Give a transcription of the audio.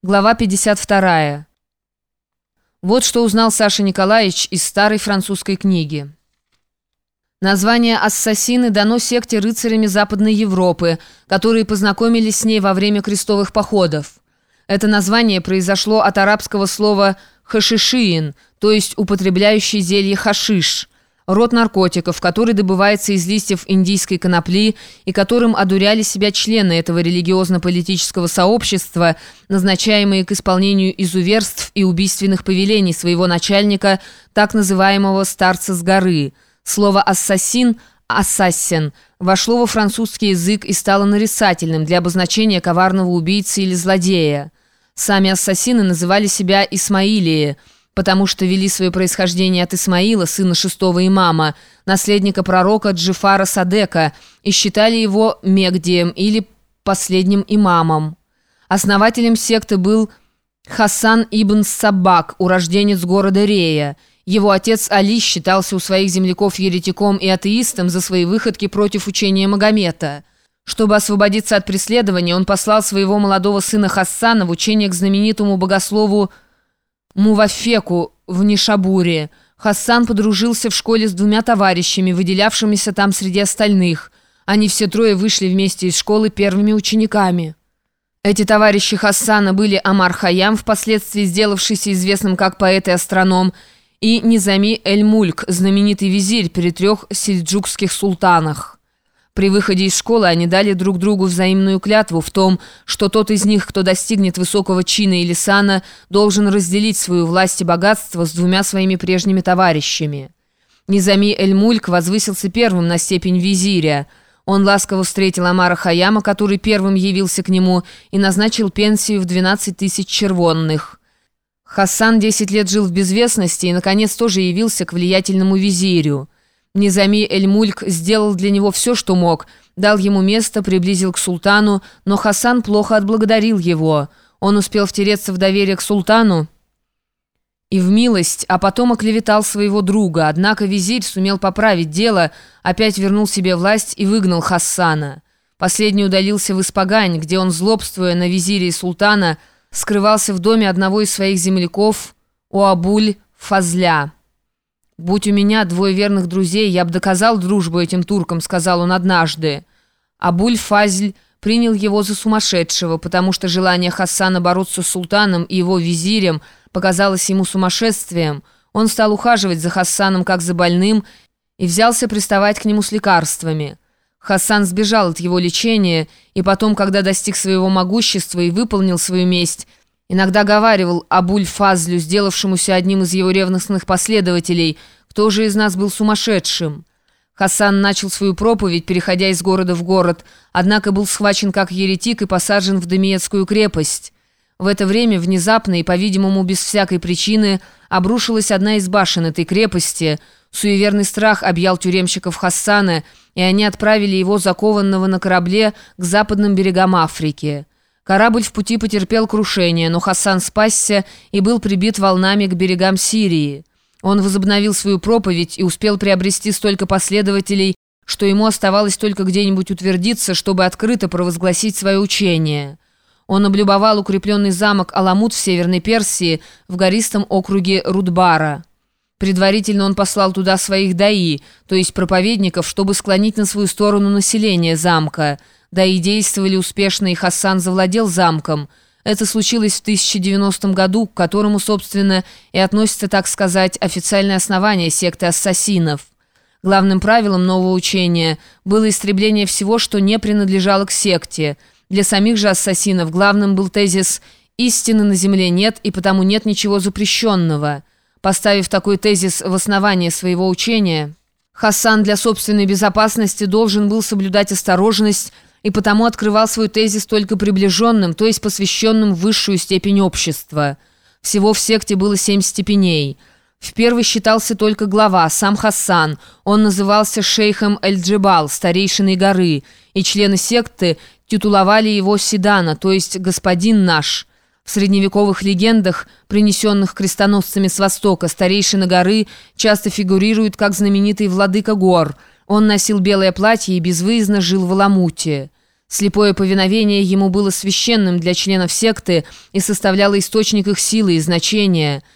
Глава 52. Вот что узнал Саша Николаевич из старой французской книги. Название «Ассасины» дано секте рыцарями Западной Европы, которые познакомились с ней во время крестовых походов. Это название произошло от арабского слова «хашишиин», то есть употребляющий зелье хашиш – род наркотиков, который добывается из листьев индийской конопли и которым одуряли себя члены этого религиозно-политического сообщества, назначаемые к исполнению изуверств и убийственных повелений своего начальника, так называемого «старца с горы». Слово «ассасин» «ассасин» вошло во французский язык и стало нарицательным для обозначения коварного убийцы или злодея. Сами ассасины называли себя «исмаилии», потому что вели свое происхождение от Исмаила, сына шестого имама, наследника пророка Джифара Садека, и считали его Мегдием или последним имамом. Основателем секты был Хасан ибн Сабак, урожденец города Рея. Его отец Али считался у своих земляков еретиком и атеистом за свои выходки против учения Магомета. Чтобы освободиться от преследования, он послал своего молодого сына Хассана в учение к знаменитому богослову Мувафеку в Нишабуре. Хасан подружился в школе с двумя товарищами, выделявшимися там среди остальных. Они все трое вышли вместе из школы первыми учениками. Эти товарищи Хасана были Амар Хаям, впоследствии сделавшийся известным как поэт и астроном, и Низами Эль-Мульк, знаменитый визирь при трех сельджукских султанах. При выходе из школы они дали друг другу взаимную клятву в том, что тот из них, кто достигнет высокого чина или сана, должен разделить свою власть и богатство с двумя своими прежними товарищами. Низами Эль-Мульк возвысился первым на степень визиря. Он ласково встретил Амара Хаяма, который первым явился к нему, и назначил пенсию в 12 тысяч червонных. Хасан 10 лет жил в безвестности и, наконец, тоже явился к влиятельному визирю. Низами Эль-Мульк сделал для него все, что мог, дал ему место, приблизил к султану, но Хасан плохо отблагодарил его. Он успел втереться в доверие к султану и в милость, а потом оклеветал своего друга. Однако визирь сумел поправить дело, опять вернул себе власть и выгнал Хассана. Последний удалился в Испагань, где он, злобствуя на визире и султана, скрывался в доме одного из своих земляков, у Абуль Фазля. «Будь у меня двое верных друзей, я бы доказал дружбу этим туркам», — сказал он однажды. Абуль-Фазль принял его за сумасшедшего, потому что желание Хасана бороться с султаном и его визирем показалось ему сумасшествием. Он стал ухаживать за Хасаном как за больным и взялся приставать к нему с лекарствами. Хасан сбежал от его лечения, и потом, когда достиг своего могущества и выполнил свою месть, Иногда говаривал Абуль-Фазлю, сделавшемуся одним из его ревностных последователей, кто же из нас был сумасшедшим. Хасан начал свою проповедь, переходя из города в город, однако был схвачен как еретик и посажен в Демиецкую крепость. В это время внезапно и, по-видимому, без всякой причины обрушилась одна из башен этой крепости. Суеверный страх объял тюремщиков Хассана, и они отправили его закованного на корабле к западным берегам Африки. Корабль в пути потерпел крушение, но Хасан спасся и был прибит волнами к берегам Сирии. Он возобновил свою проповедь и успел приобрести столько последователей, что ему оставалось только где-нибудь утвердиться, чтобы открыто провозгласить свое учение. Он облюбовал укрепленный замок Аламут в Северной Персии в гористом округе Рудбара. Предварительно он послал туда своих даи, то есть проповедников, чтобы склонить на свою сторону население замка – да и действовали успешно, и Хасан завладел замком. Это случилось в 1090 году, к которому, собственно, и относится, так сказать, официальное основание секты ассасинов. Главным правилом нового учения было истребление всего, что не принадлежало к секте. Для самих же ассасинов главным был тезис «истины на земле нет, и потому нет ничего запрещенного». Поставив такой тезис в основание своего учения, Хасан для собственной безопасности должен был соблюдать осторожность, и потому открывал свой тезис только приближенным, то есть посвященным высшую степень общества. Всего в секте было семь степеней. В первой считался только глава, сам Хасан. Он назывался шейхом Эль-Джибал, старейшиной горы, и члены секты титуловали его Седана, то есть «господин наш». В средневековых легендах, принесенных крестоносцами с Востока, старейшина горы часто фигурирует как знаменитый владыка гор – он носил белое платье и безвыездно жил в Аламуте. Слепое повиновение ему было священным для членов секты и составляло источник их силы и значения –